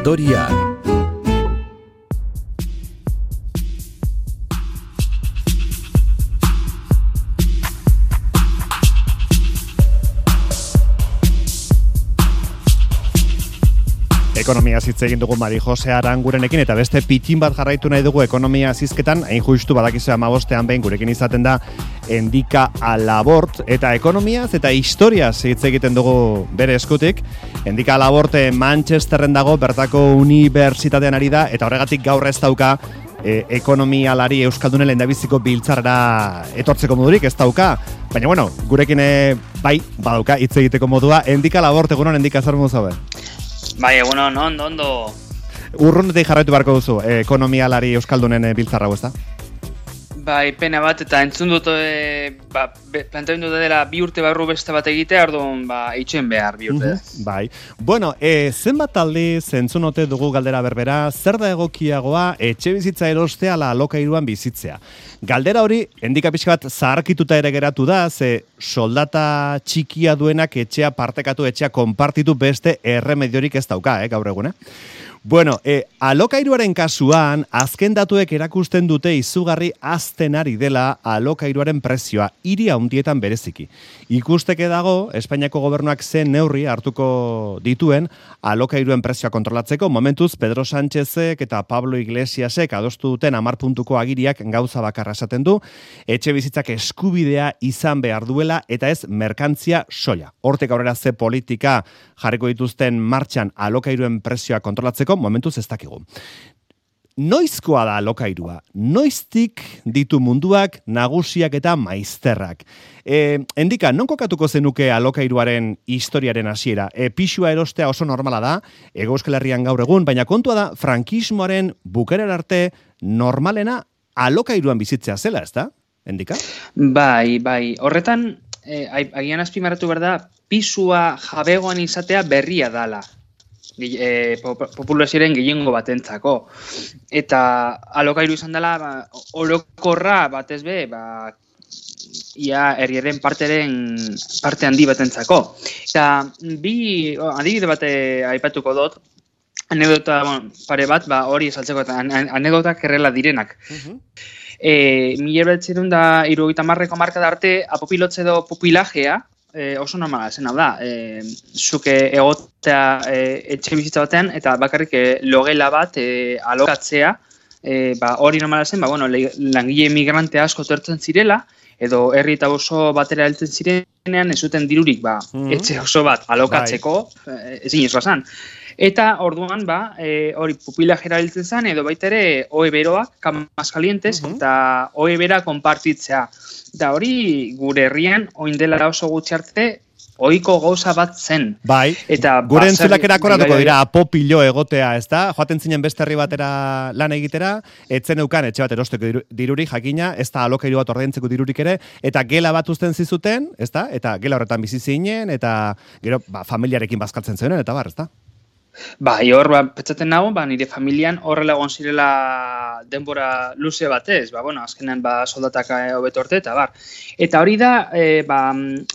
Historia ekonomia zitze egin dugu Mari Jose Arangurenekin eta beste pitin bat jarraitu nahi dugu ekonomia zizketan, hain justu badakizu amabostean behin gurekin izaten da endika alabort eta ekonomia eta historia hitz egiten dugu bere eskutik. Endika alabort Manchesterren dago bertako unibertsitatean ari da eta horregatik gaur ez dauka e, ekonomialari Euskaldunen lehendabiziko biltzarra etortzeko modurik ez dauka. Baina bueno, gurekin e, bai, badauka hitz egiteko modua. Endika labort egunon endika zer modu Bai, eguno, no, ondo, ondo. Urrunetik jarraitu barko duzu, eh, ekonomialari euskaldunen eh, biltzarra ez da? Bai, pena bat, eta entzun dut, e, ba, planteamendu dela bi urte barru beste bat egitea, orduan, ba, itxen behar bi urte. bai. Bueno, e, zenbat aldi zentzunote dugu galdera berbera, zer da egokiagoa etxe bizitza erostea la alokairuan bizitzea. Galdera hori, endika pixka bat zaharkituta ere geratu da, ze soldata txikia duenak etxea partekatu, etxea konpartitu beste erremediorik ez dauka, eh, gaur egun, eh? Bueno, e, alokairuaren kasuan, azken datuek erakusten dute izugarri azten ari dela alokairuaren prezioa, iria handietan bereziki. Ikusteke dago, Espainiako gobernuak zen neurri hartuko dituen alokairuen prezioa kontrolatzeko, momentuz Pedro Sánchezek eta Pablo Iglesiasek adostu duten amar puntuko agiriak gauza bakarra esaten du, etxe bizitzak eskubidea izan behar duela eta ez merkantzia soia. Hortek aurrera ze politika jarriko dituzten martxan alokairuen prezioa kontrolatzeko, momentuz ez dakigu. Noizkoa da alokairua, noiztik ditu munduak, nagusiak eta maizterrak. E, endika, non kokatuko zenuke alokairuaren historiaren hasiera? E, pixua erostea oso normala da, ego herrian gaur egun, baina kontua da, frankismoaren bukerer arte normalena alokairuan bizitzea zela, ez da? Endika? Bai, bai. Horretan, e, agian azpimaratu behar da, pisua jabegoan izatea berria dala e, populazioaren gehiengo batentzako. Eta alokairu izan dela, ba, orokorra batez be, ba, ia herriaren parteren parte handi batentzako. Eta bi adibide bate aipatuko dut, anekdota bon, pare bat, ba, hori esaltzeko eta anekdotak errela direnak. Uh -huh. E, Mila da, irugita marreko marka da arte, apopilotze do pupilajea, e, oso normala zen hau da. E, zuke egotea e, etxe bizitza batean eta bakarrik e, logela bat e, alokatzea, e, ba, hori normala zen, ba, bueno, langile emigrante asko tertzen zirela, edo herri eta oso batera heltzen zirenean, ez zuten dirurik, ba, mhm. etxe oso bat alokatzeko, bai. ezin ez Eta orduan, ba, e, hori pupila jera hiltzen zen, edo baita ere, oe beroak, kamas kalientes, mhm. eta oe bera konpartitzea. Da hori gure herrian oin dela oso gutxi arte ohiko gauza bat zen. Bai. Eta gure entzulak erakoratuko dira apopilo egotea, ez da? Joaten zinen beste herri batera lan egitera, etzen eukan etxe bat erosteko diruri jakina, ez da alokairu bat ordaintzeko dirurik ere, eta gela bat uzten zizuten, ez da? Eta gela horretan bizi zinen, eta gero ba, familiarekin bazkaltzen zenen, eta bar, ez da? Ba, hor, ba, petzaten nago, ba, nire familian horrela egon zirela denbora luze batez, ba, bueno, azkenean ba, soldatak eh, hobeto orte, eta bar. Eta hori da, e, ba,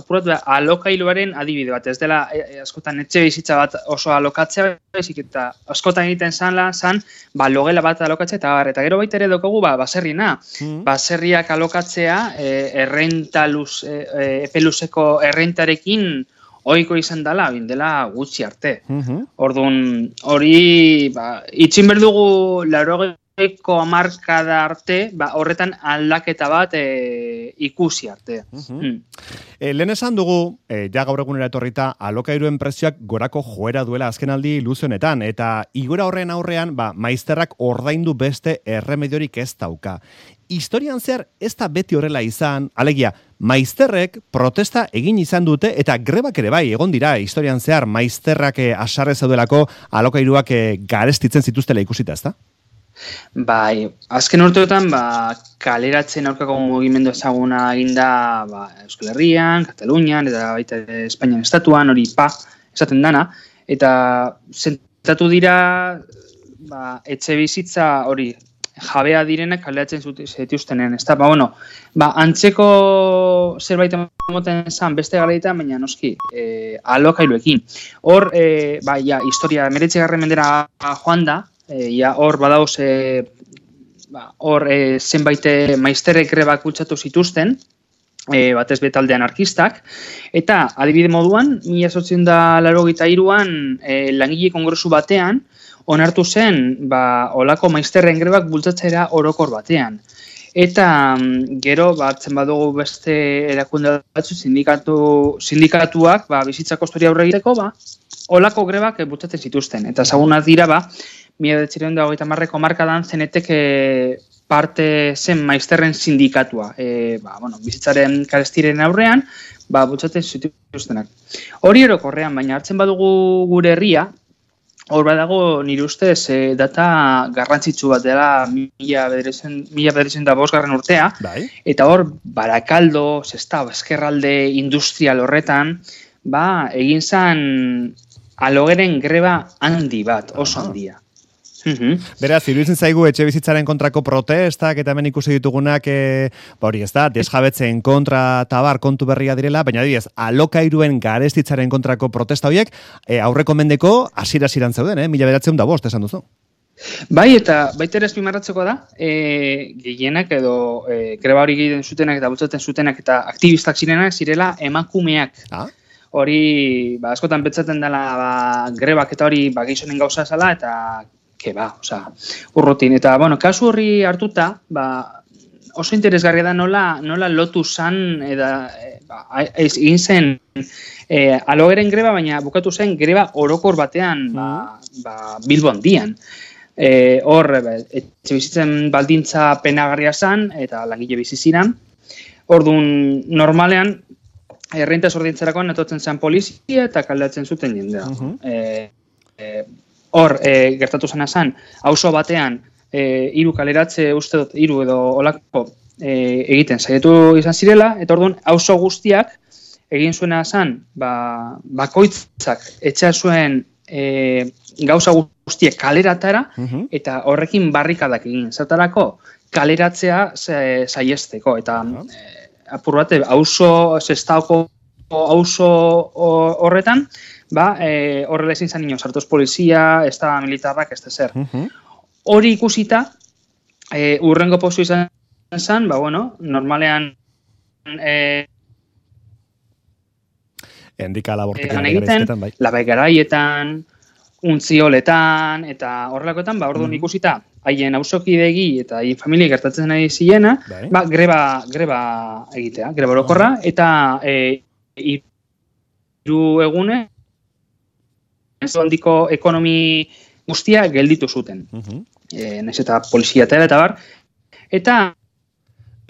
apurat, ba, alokailuaren adibide bat, ez dela, e, askotan etxe bizitza bat oso alokatzea, bezik, eta askotan egiten zan la, zan, ba, logela bat alokatzea, eta bar, eta gero baita ere dokogu, ba, baserrina, mm. baserriak alokatzea, e, errenta luz, e, epe luzeko errentarekin, oiko izan dela, bindela gutxi arte. Mm Orduan, hori, ba, itxin berdugu larogeiko amarka da arte, ba, horretan aldaketa bat e, ikusi arte. Mm e, lehen esan dugu, e, ja gaur egunera etorrita, alokairuen prezioak gorako joera duela azkenaldi luzionetan, eta igora horren aurrean, ba, maizterrak ordaindu beste erremediorik ez dauka historian zehar ez da beti horrela izan, alegia, maizterrek protesta egin izan dute, eta grebak ere bai, egon dira, historian zehar, maizterrak eh, asarre zaudelako alokairuak eh, garestitzen zituztela ikusita, ez da? Bai, azken urteotan, ba, kaleratzen aurkako mugimendu ezaguna eginda ba, Euskal Herrian, Katalunian, eta baita Espainian estatuan, hori pa, esaten dana, eta zentatu dira ba, etxe bizitza hori jabea direnek kaleatzen zituztenen, ez da, ba, bueno, ba, antzeko zerbait emoten zan beste galeetan, baina noski, e, alokailuekin. Hor, e, ba, ja, historia, meretxe garren mendera joan da, e, ja, hor badauz, e, ba, hor e, zenbait maizterek grebak kutsatu zituzten, e, batez betalde anarkistak, eta adibide moduan, mila sotzen da laro gita iruan, e, langile kongresu batean, onartu zen, ba, olako maizterren grebak bultzatzera orokor batean. Eta mm, gero, batzen badugu beste erakunde batzu, sindikatu, sindikatuak, ba, bizitzako historia aurre egiteko, ba, olako grebak bultzatzen zituzten. Eta zagunaz dira, ba, mila detxireun da hogeita marreko markadan zenetek parte zen maizterren sindikatua. E, ba, bueno, bizitzaren karestiren aurrean, ba, bultzatzen zituztenak. Hori erokorrean, baina hartzen badugu gure herria, hor badago nire ustez e, data garrantzitsu bat dela mila bederizen da bosgarren urtea, bai. eta hor barakaldo, zesta, eskerralde industrial horretan, ba, egin zan alogeren greba handi bat, oso handia. Mm Beraz, iruditzen zaigu etxe bizitzaren kontrako protestak eta hemen ikusi ditugunak e, hori ez da, desjabetzen kontra tabar kontu berria direla, baina diez, alokairuen garestitzaren kontrako protesta horiek e, aurreko mendeko asira ziran zeuden, eh? mila beratzen da bost, esan duzu. Bai, eta baita ere espimarratzeko da, e, gehienak edo e, greba hori egiten zutenak eta bultzaten zutenak eta aktivistak zirenak zirela emakumeak. Ah? Hori, ba, askotan betzaten dela ba, grebak eta hori ba, gizonen gauza zala eta ke ba, oza, urrotin. Eta, bueno, kasu horri hartuta, ba, oso interesgarria da nola, nola lotu zan, eda, e, ba, egin zen, e, alogeren greba, baina bukatu zen greba orokor batean, ba, ba, bilbon dian. E, hor, ba, etxe bizitzen baldintza penagarria zan, eta langile bizizinan. Orduan, normalean, errenta zordintzerakoan etotzen zen polizia eta kaldatzen zuten jendea. Uh e, hor e, gertatu zena zen, auzo batean e, hiru kaleratze uste dut hiru edo olako e, egiten saietu izan zirela eta orduan auzo guztiak egin zuena zen, ba, bakoitzak etxea zuen e, gauza guztiek kaleratara mhm. eta horrekin barrikadak egin zertarako kaleratzea saiesteko eta uh -huh. e, apur bate auzo zestaoko auzo horretan ba, e, horrela ezin zan inoz, hartuz polizia, ez da militarrak, ez da zer. Hori ikusita, e, urrengo postu izan zen, ba, bueno, normalean e, Endika labortik e, egiten, bai. labai garaietan, untzioletan, eta horrelakoetan, ba, orduan ikusita, haien hausokidegi eta haien familia gertatzen nahi ziena, bai. ba, greba, greba egitea, greba orokorra, eta e, iru egune, handiko ekonomi guztia gelditu zuten. Uh -huh. e, eta polizia eta bar. Eta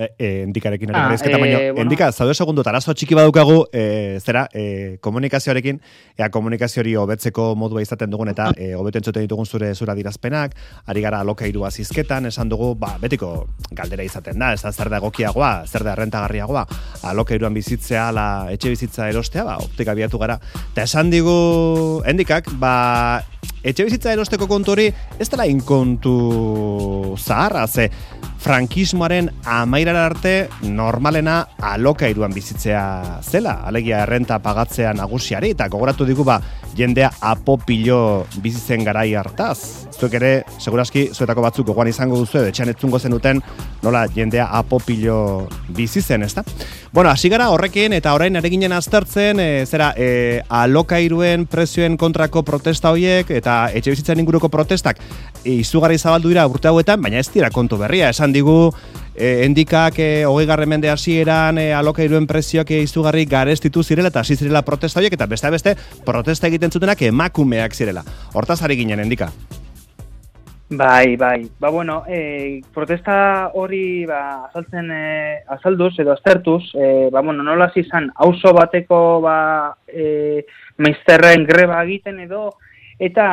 e, e, endikarekin ah, e, baino, bueno. endika, zaude segundu, tarazo txiki badukagu, e, zera, e, komunikazioarekin, ea komunikazio hori hobetzeko modua izaten dugun, eta e, entzuten ditugun zure zura dirazpenak, ari gara alokairua zizketan, esan dugu, ba, betiko galdera izaten da, ez da zer da egokiagoa, zer da rentagarriagoa, alokairuan bizitzea, la etxe bizitza erostea, ba, optika biatu gara, eta esan digu, endikak, ba, etxe bizitza erosteko kontu hori, ez dela inkontu zaharra, ze frankismoaren amairara arte normalena alokairuan bizitzea zela, alegia errenta pagatzea nagusiari, eta gogoratu digu ba, jendea apopilo bizitzen garai hartaz. Zuek ere, seguraski, zuetako batzuk gogoan izango duzu, edo etxan etzungo zenuten, nola jendea apopilo bizitzen, ez da? Bueno, hasi gara horrekin, eta orain ere ginen aztertzen, e, zera, e, alokairuen prezioen kontrako protesta horiek, eta etxe bizitzen inguruko protestak, e, izugarri zabaldu dira urte hauetan, baina ez dira kontu berria, esan digu, e, endikak e, hogei garren mende hasieran e, alokairuen prezioak e, izugarri garestitu zirela eta hasi zirela protesta horiek eta beste beste protesta egiten zutenak emakumeak zirela. Hortaz ari ginen endika. Bai, bai. Ba, bueno, e, protesta hori ba, azaltzen e, azalduz edo aztertuz, e, ba, bueno, nola zizan, auzo bateko ba, e, meizterren greba egiten edo, eta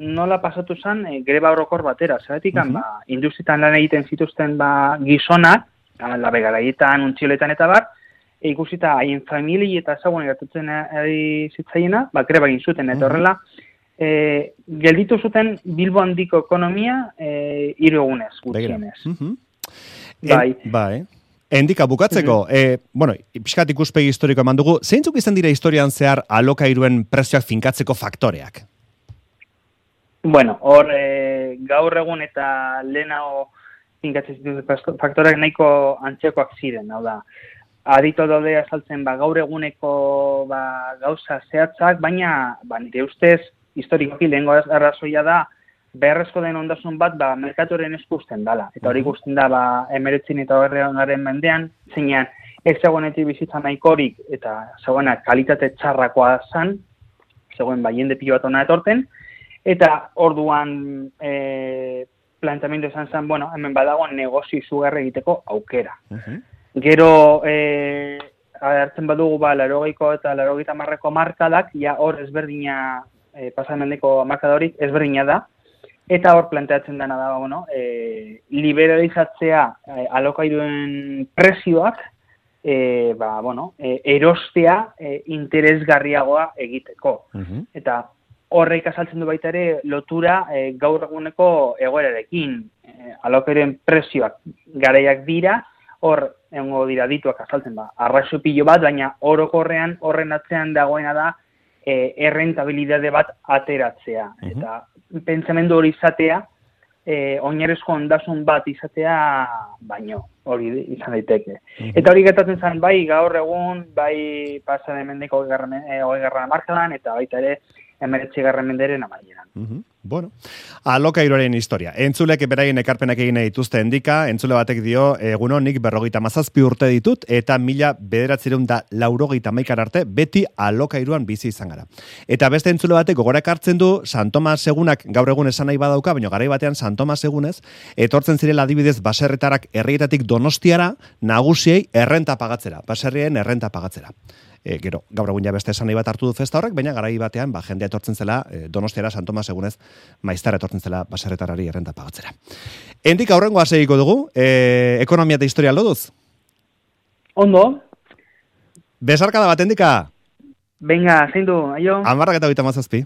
nola pasatu zen e, greba horokor batera. Zeratik, uh ba, industritan lan egiten zituzten ba, gizonak, labe garaietan, untxiletan eta bar, e, ikusita haien famili eta ezagun gertatzen ari zitzaiena, ba, greba egin zuten, eta horrela, e, gelditu zuten Bilbo handiko ekonomia e, hiru egunez, gutxienez. Mhm. Bai. En, bai. Endika bukatzeko, e, bueno, pixkat ikuspegi historiko eman dugu, zeintzuk izan dira historian zehar alokairuen prezioak finkatzeko faktoreak? Bueno, hor e, gaur egun eta lehenago finkatzen zituzten faktoreak nahiko antzekoak ziren, hau da. Adito daude azaltzen ba, gaur eguneko ba, gauza zehatzak, baina ba, nire ustez historikoki lehengo arrazoia da beharrezko den ondasun bat ba, merkatuaren eskusten dala. Eta hori ikusten da ba, emeretzin eta horrean mendean, zeinean ez zegoenetik bizitza nahikorik eta zegoena kalitate txarrakoa zan, zegoen ba, jende pilo bat ona etorten, eta orduan e, planteamendu esan zen, bueno, hemen badago negozio izugarri egiteko aukera. Gero, e, hartzen badugu, ba, larogeiko eta larogeita marreko markadak, ja hor ezberdina, e, pasamendeko markadorik ezberdina da, eta hor planteatzen dena da, bueno, e, liberalizatzea e, alokairuen presioak, e, ba, bueno, e, erostea e, interesgarriagoa egiteko. Eta horreik azaltzen du baita ere lotura e, gaur eguneko egoerarekin. E, alokeren presioak garaiak dira, hor egongo dira dituak azaltzen ba. Arraixo pilo bat, baina orokorrean horren atzean dagoena da e, errentabilidade bat ateratzea. Eta pentsamendu hori izatea, e, oinarezko ondasun bat izatea baino hori izan daiteke. Eta hori gertatzen zen bai gaur egun, bai pasa de mendeko hori garra markadan, eta baita ere emeretzi garren menderen amaieran. Mm Bueno, alokairoaren historia. Entzulek beraien ekarpenak egin dituzte endika, entzule batek dio, egun honik berrogeita mazazpi urte ditut, eta mila bederatzerun da laurogeita maikar arte, beti alokairuan bizi izan gara. Eta beste entzule batek gogorak hartzen du, San Tomas egunak gaur egun esan nahi badauka, baina garai batean San Tomas egunez, etortzen zirela adibidez baserretarak herrietatik donostiara, nagusiei errenta pagatzera, baserrien errenta pagatzera e, gero, gaur egun ja beste esan bat hartu du festa horrek, baina garai batean, ba, jendea etortzen zela, e, donostiara, San Tomas egunez, maiztara etortzen zela, baserretarari errenta pagatzera. Endik aurrengo segiko dugu, e, ekonomia eta historia loduz? Ondo. Besarkada bat, endika? Venga, zein du, aio? Amarrak eta mazazpi.